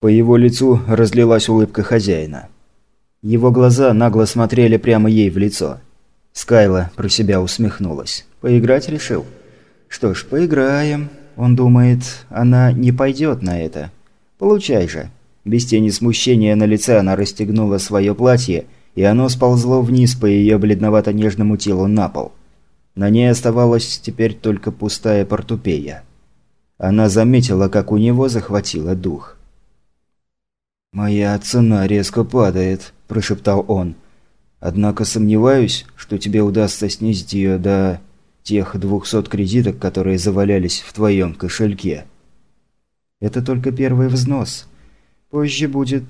По его лицу разлилась улыбка хозяина. Его глаза нагло смотрели прямо ей в лицо. Скайла про себя усмехнулась. «Поиграть решил?» «Что ж, поиграем». Он думает, она не пойдет на это. «Получай же». Без тени смущения на лице она расстегнула свое платье, и оно сползло вниз по ее бледновато-нежному телу на пол. На ней оставалась теперь только пустая портупея. Она заметила, как у него захватило дух. «Моя цена резко падает», – прошептал он. «Однако сомневаюсь, что тебе удастся снизить ее до тех двухсот кредиток, которые завалялись в твоем кошельке». «Это только первый взнос. Позже будет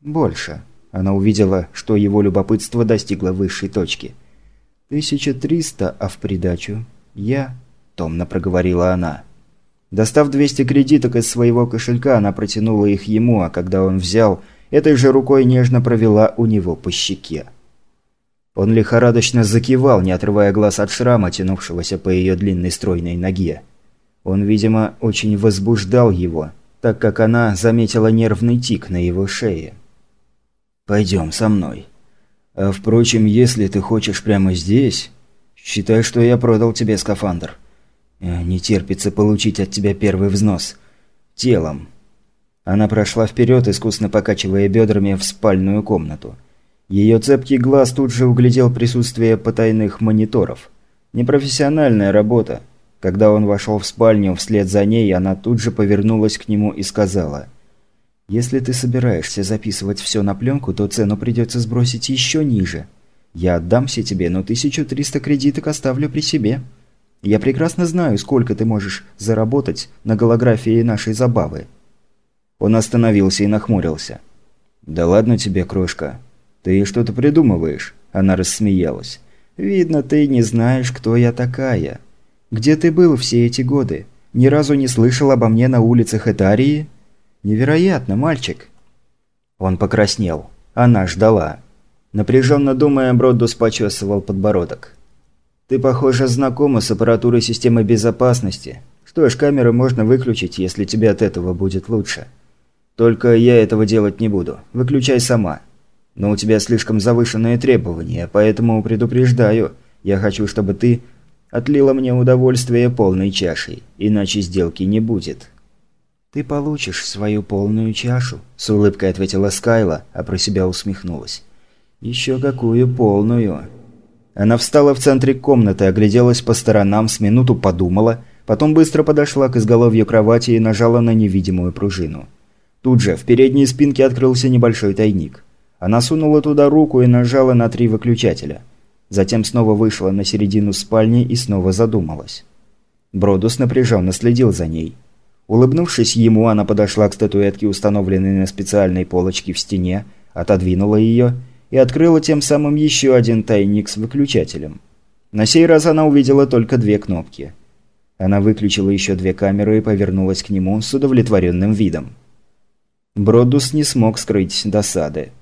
больше». Она увидела, что его любопытство достигло высшей точки. «Тысяча триста, а в придачу я...» – томно проговорила она. Достав 200 кредиток из своего кошелька, она протянула их ему, а когда он взял, этой же рукой нежно провела у него по щеке. Он лихорадочно закивал, не отрывая глаз от шрама, тянувшегося по ее длинной стройной ноге. Он, видимо, очень возбуждал его, так как она заметила нервный тик на его шее. «Пойдем со мной. А впрочем, если ты хочешь прямо здесь, считай, что я продал тебе скафандр. Э, не терпится получить от тебя первый взнос. Телом». Она прошла вперед, искусно покачивая бедрами в спальную комнату. Ее цепкий глаз тут же углядел присутствие потайных мониторов. Непрофессиональная работа. Когда он вошел в спальню вслед за ней, она тут же повернулась к нему и сказала – если ты собираешься записывать все на пленку, то цену придется сбросить еще ниже. Я отдамся тебе, но 1300 кредиток оставлю при себе. Я прекрасно знаю, сколько ты можешь заработать на голографии нашей забавы». Он остановился и нахмурился. «Да ладно тебе, крошка. Ты что-то придумываешь?» Она рассмеялась. «Видно, ты не знаешь, кто я такая. Где ты был все эти годы? Ни разу не слышал обо мне на улицах Этарии?» «Невероятно, мальчик!» Он покраснел. Она ждала. Напряженно думая, Броддус почесывал подбородок. «Ты, похоже, знакома с аппаратурой системы безопасности. Что ж, камеры можно выключить, если тебе от этого будет лучше. Только я этого делать не буду. Выключай сама. Но у тебя слишком завышенные требования, поэтому предупреждаю. Я хочу, чтобы ты отлила мне удовольствие полной чашей, иначе сделки не будет». «Ты получишь свою полную чашу», – с улыбкой ответила Скайла, а про себя усмехнулась. «Еще какую полную?» Она встала в центре комнаты, огляделась по сторонам, с минуту подумала, потом быстро подошла к изголовью кровати и нажала на невидимую пружину. Тут же в передней спинке открылся небольшой тайник. Она сунула туда руку и нажала на три выключателя. Затем снова вышла на середину спальни и снова задумалась. Бродус напряженно следил за ней. Улыбнувшись ему, она подошла к статуэтке, установленной на специальной полочке в стене, отодвинула ее и открыла тем самым еще один тайник с выключателем. На сей раз она увидела только две кнопки. Она выключила еще две камеры и повернулась к нему с удовлетворенным видом. Бродус не смог скрыть досады.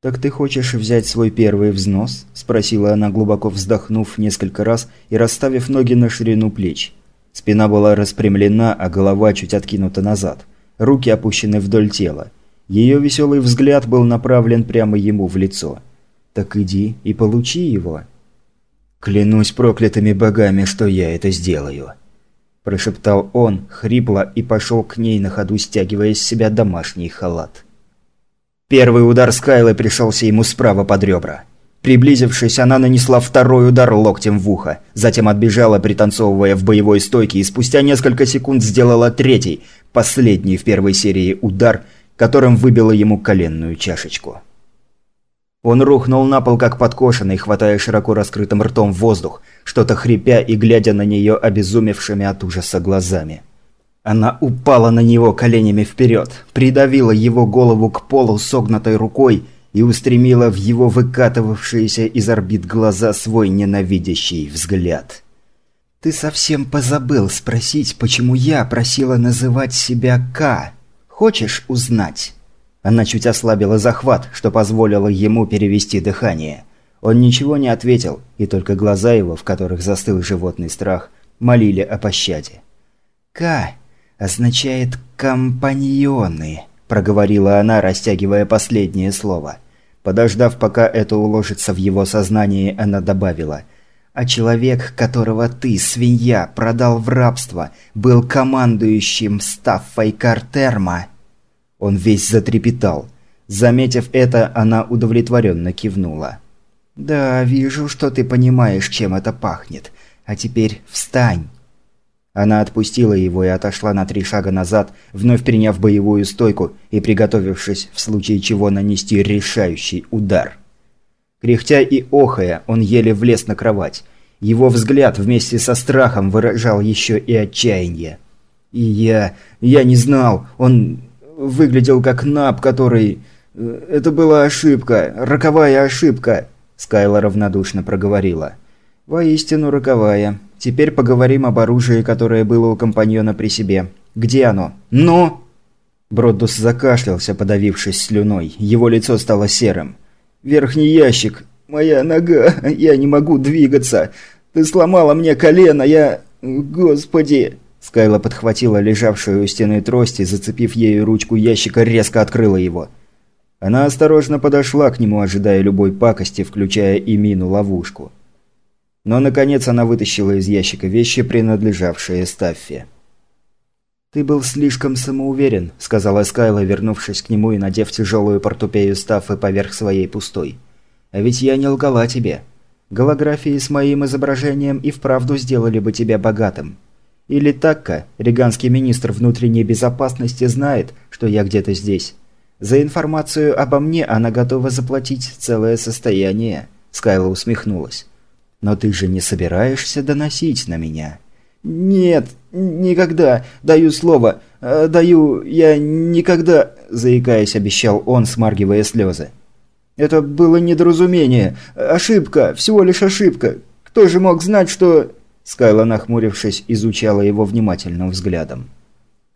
«Так ты хочешь взять свой первый взнос?» – спросила она, глубоко вздохнув несколько раз и расставив ноги на ширину плеч. Спина была распрямлена, а голова чуть откинута назад. Руки опущены вдоль тела. Ее веселый взгляд был направлен прямо ему в лицо. «Так иди и получи его». «Клянусь проклятыми богами, что я это сделаю», – прошептал он, хрипло, и пошел к ней на ходу, стягивая с себя домашний халат. Первый удар Скайлы пришелся ему справа под ребра. Приблизившись, она нанесла второй удар локтем в ухо, затем отбежала, пританцовывая в боевой стойке, и спустя несколько секунд сделала третий, последний в первой серии удар, которым выбила ему коленную чашечку. Он рухнул на пол как подкошенный, хватая широко раскрытым ртом воздух, что-то хрипя и глядя на нее обезумевшими от ужаса глазами. Она упала на него коленями вперед, придавила его голову к полу согнутой рукой и устремила в его выкатывавшиеся из орбит глаза свой ненавидящий взгляд. «Ты совсем позабыл спросить, почему я просила называть себя К. Хочешь узнать?» Она чуть ослабила захват, что позволило ему перевести дыхание. Он ничего не ответил, и только глаза его, в которых застыл животный страх, молили о пощаде. «К. означает «компаньоны», – проговорила она, растягивая последнее слово. Подождав, пока это уложится в его сознание, она добавила – а человек, которого ты, свинья, продал в рабство, был командующим Стаффой Картерма. Он весь затрепетал. Заметив это, она удовлетворенно кивнула. «Да, вижу, что ты понимаешь, чем это пахнет. А теперь встань!» Она отпустила его и отошла на три шага назад, вновь приняв боевую стойку и приготовившись в случае чего нанести решающий удар. Кряхтя и охая, он еле влез на кровать. Его взгляд вместе со страхом выражал еще и отчаяние. И я... я не знал, он выглядел как Наб, который... Э, это была ошибка, роковая ошибка, Скайла равнодушно проговорила. Воистину роковая. Теперь поговорим об оружии, которое было у компаньона при себе. Где оно? Ну? Броддус закашлялся, подавившись слюной. Его лицо стало серым. «Верхний ящик. Моя нога. Я не могу двигаться. Ты сломала мне колено. Я... Господи!» Скайла подхватила лежавшую у стены трость и, зацепив ею ручку ящика, резко открыла его. Она осторожно подошла к нему, ожидая любой пакости, включая и мину-ловушку. Но, наконец, она вытащила из ящика вещи, принадлежавшие Стаффе. «Ты был слишком самоуверен», – сказала Скайла, вернувшись к нему и надев тяжелую портупею Стаффы поверх своей пустой. «А ведь я не лгала тебе. Голографии с моим изображением и вправду сделали бы тебя богатым. Или Такка, риганский министр внутренней безопасности, знает, что я где-то здесь. За информацию обо мне она готова заплатить целое состояние», – Скайла усмехнулась. «Но ты же не собираешься доносить на меня?» «Нет, никогда. Даю слово. Э, даю... Я никогда...» – заикаясь, обещал он, смаргивая слезы. «Это было недоразумение. Ошибка. Всего лишь ошибка. Кто же мог знать, что...» Скайла, нахмурившись, изучала его внимательным взглядом.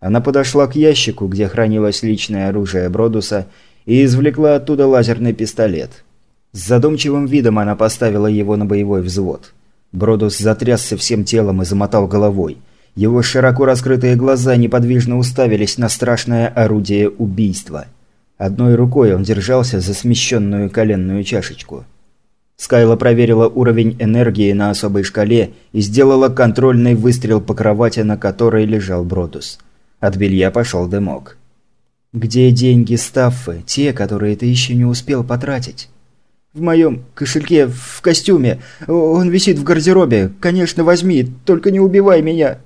Она подошла к ящику, где хранилось личное оружие Бродуса, и извлекла оттуда лазерный пистолет. С задумчивым видом она поставила его на боевой взвод. Бродус затрясся всем телом и замотал головой. Его широко раскрытые глаза неподвижно уставились на страшное орудие убийства. Одной рукой он держался за смещенную коленную чашечку. Скайла проверила уровень энергии на особой шкале и сделала контрольный выстрел по кровати, на которой лежал Бродус. От белья пошел дымок. «Где деньги Стаффы, те, которые ты еще не успел потратить?» «В моем кошельке, в костюме. Он висит в гардеробе. Конечно, возьми, только не убивай меня!»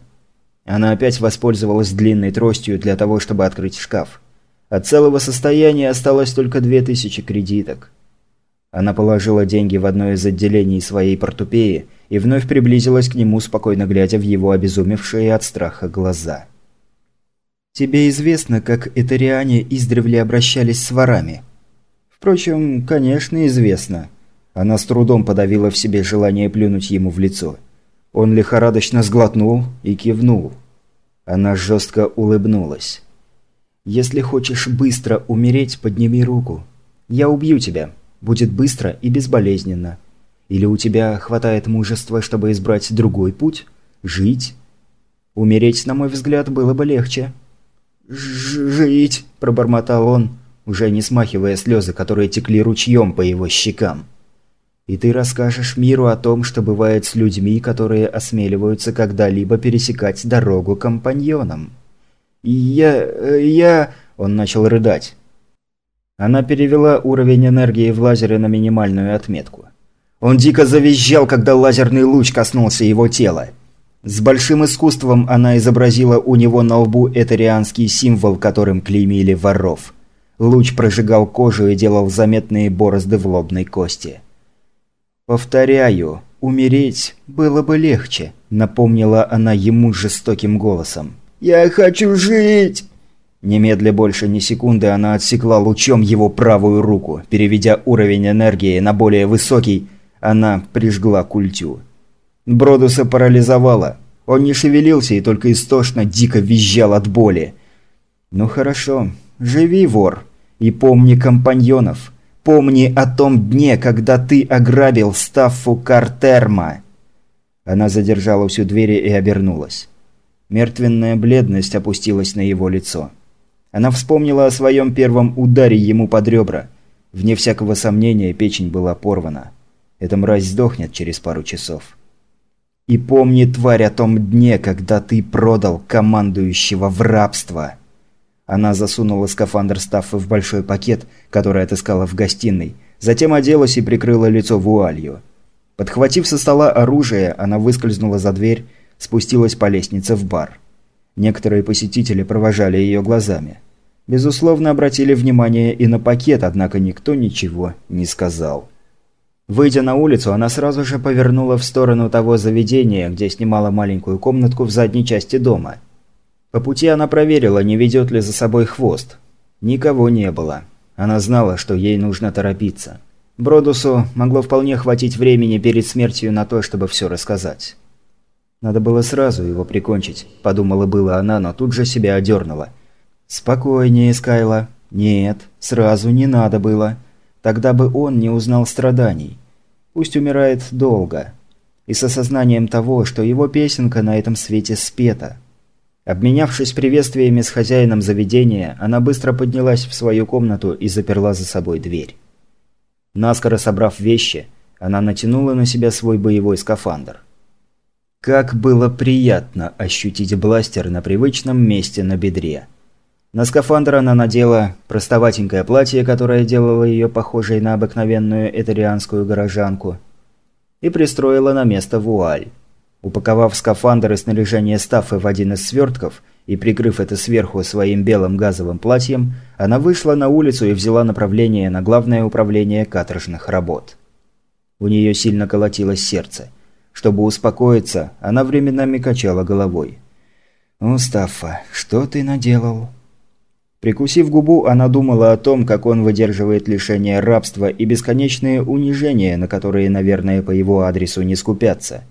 Она опять воспользовалась длинной тростью для того, чтобы открыть шкаф. От целого состояния осталось только две тысячи кредиток. Она положила деньги в одно из отделений своей портупеи и вновь приблизилась к нему, спокойно глядя в его обезумевшие от страха глаза. «Тебе известно, как этариане издревле обращались с ворами?» Впрочем, конечно, известно. Она с трудом подавила в себе желание плюнуть ему в лицо. Он лихорадочно сглотнул и кивнул. Она жестко улыбнулась. «Если хочешь быстро умереть, подними руку. Я убью тебя. Будет быстро и безболезненно. Или у тебя хватает мужества, чтобы избрать другой путь? Жить? Умереть, на мой взгляд, было бы легче». «Жить», – пробормотал он уже не смахивая слезы, которые текли ручьем по его щекам. «И ты расскажешь миру о том, что бывает с людьми, которые осмеливаются когда-либо пересекать дорогу компаньонам». «Я... я...» – он начал рыдать. Она перевела уровень энергии в лазере на минимальную отметку. Он дико завизжал, когда лазерный луч коснулся его тела. С большим искусством она изобразила у него на лбу этерианский символ, которым клеймили воров – Луч прожигал кожу и делал заметные борозды в лобной кости. «Повторяю, умереть было бы легче», – напомнила она ему жестоким голосом. «Я хочу жить!» Немедля больше ни секунды она отсекла лучом его правую руку. Переведя уровень энергии на более высокий, она прижгла культю. Бродуса парализовала. Он не шевелился и только истошно дико визжал от боли. «Ну хорошо, живи, вор!» И помни компаньонов. Помни о том дне, когда ты ограбил Стаффу Картерма. Она задержала всю двери и обернулась. Мертвенная бледность опустилась на его лицо. Она вспомнила о своем первом ударе ему под ребра. Вне всякого сомнения, печень была порвана. Эта мразь сдохнет через пару часов. И помни, тварь, о том дне, когда ты продал командующего в рабство. Она засунула скафандр Стаффа в большой пакет, который отыскала в гостиной, затем оделась и прикрыла лицо вуалью. Подхватив со стола оружие, она выскользнула за дверь, спустилась по лестнице в бар. Некоторые посетители провожали ее глазами. Безусловно, обратили внимание и на пакет, однако никто ничего не сказал. Выйдя на улицу, она сразу же повернула в сторону того заведения, где снимала маленькую комнатку в задней части дома. По пути она проверила, не ведет ли за собой хвост. Никого не было. Она знала, что ей нужно торопиться. Бродусу могло вполне хватить времени перед смертью на то, чтобы все рассказать. «Надо было сразу его прикончить», – подумала было она, но тут же себя одернула. «Спокойнее, Скайла. Нет, сразу не надо было. Тогда бы он не узнал страданий. Пусть умирает долго. И с осознанием того, что его песенка на этом свете спета». Обменявшись приветствиями с хозяином заведения, она быстро поднялась в свою комнату и заперла за собой дверь. Наскоро собрав вещи, она натянула на себя свой боевой скафандр. Как было приятно ощутить бластер на привычном месте на бедре. На скафандр она надела простоватенькое платье, которое делало ее похожей на обыкновенную этерианскую горожанку, и пристроила на место вуаль. Упаковав скафандр и снаряжение Стаффы в один из свертков и прикрыв это сверху своим белым газовым платьем, она вышла на улицу и взяла направление на главное управление каторжных работ. У нее сильно колотилось сердце – чтобы успокоиться, она временами качала головой. «Устафа, что ты наделал?» Прикусив губу, она думала о том, как он выдерживает лишение рабства и бесконечные унижения, на которые, наверное, по его адресу не скупятся.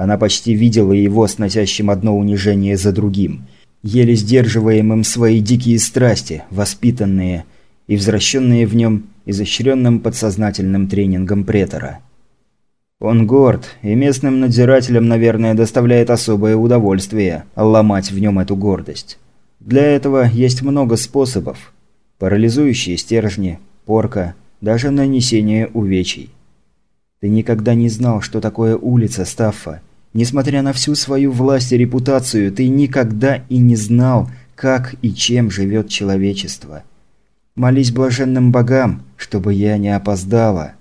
Она почти видела его сносящим одно унижение за другим, еле сдерживаемым свои дикие страсти, воспитанные и возвращенные в нем изощренным подсознательным тренингом претора. Он горд, и местным надзирателям, наверное, доставляет особое удовольствие ломать в нем эту гордость. Для этого есть много способов. Парализующие стержни, порка, даже нанесение увечий. Ты никогда не знал, что такое улица, Стаффа. Несмотря на всю свою власть и репутацию, ты никогда и не знал, как и чем живет человечество. Молись блаженным богам, чтобы я не опоздала.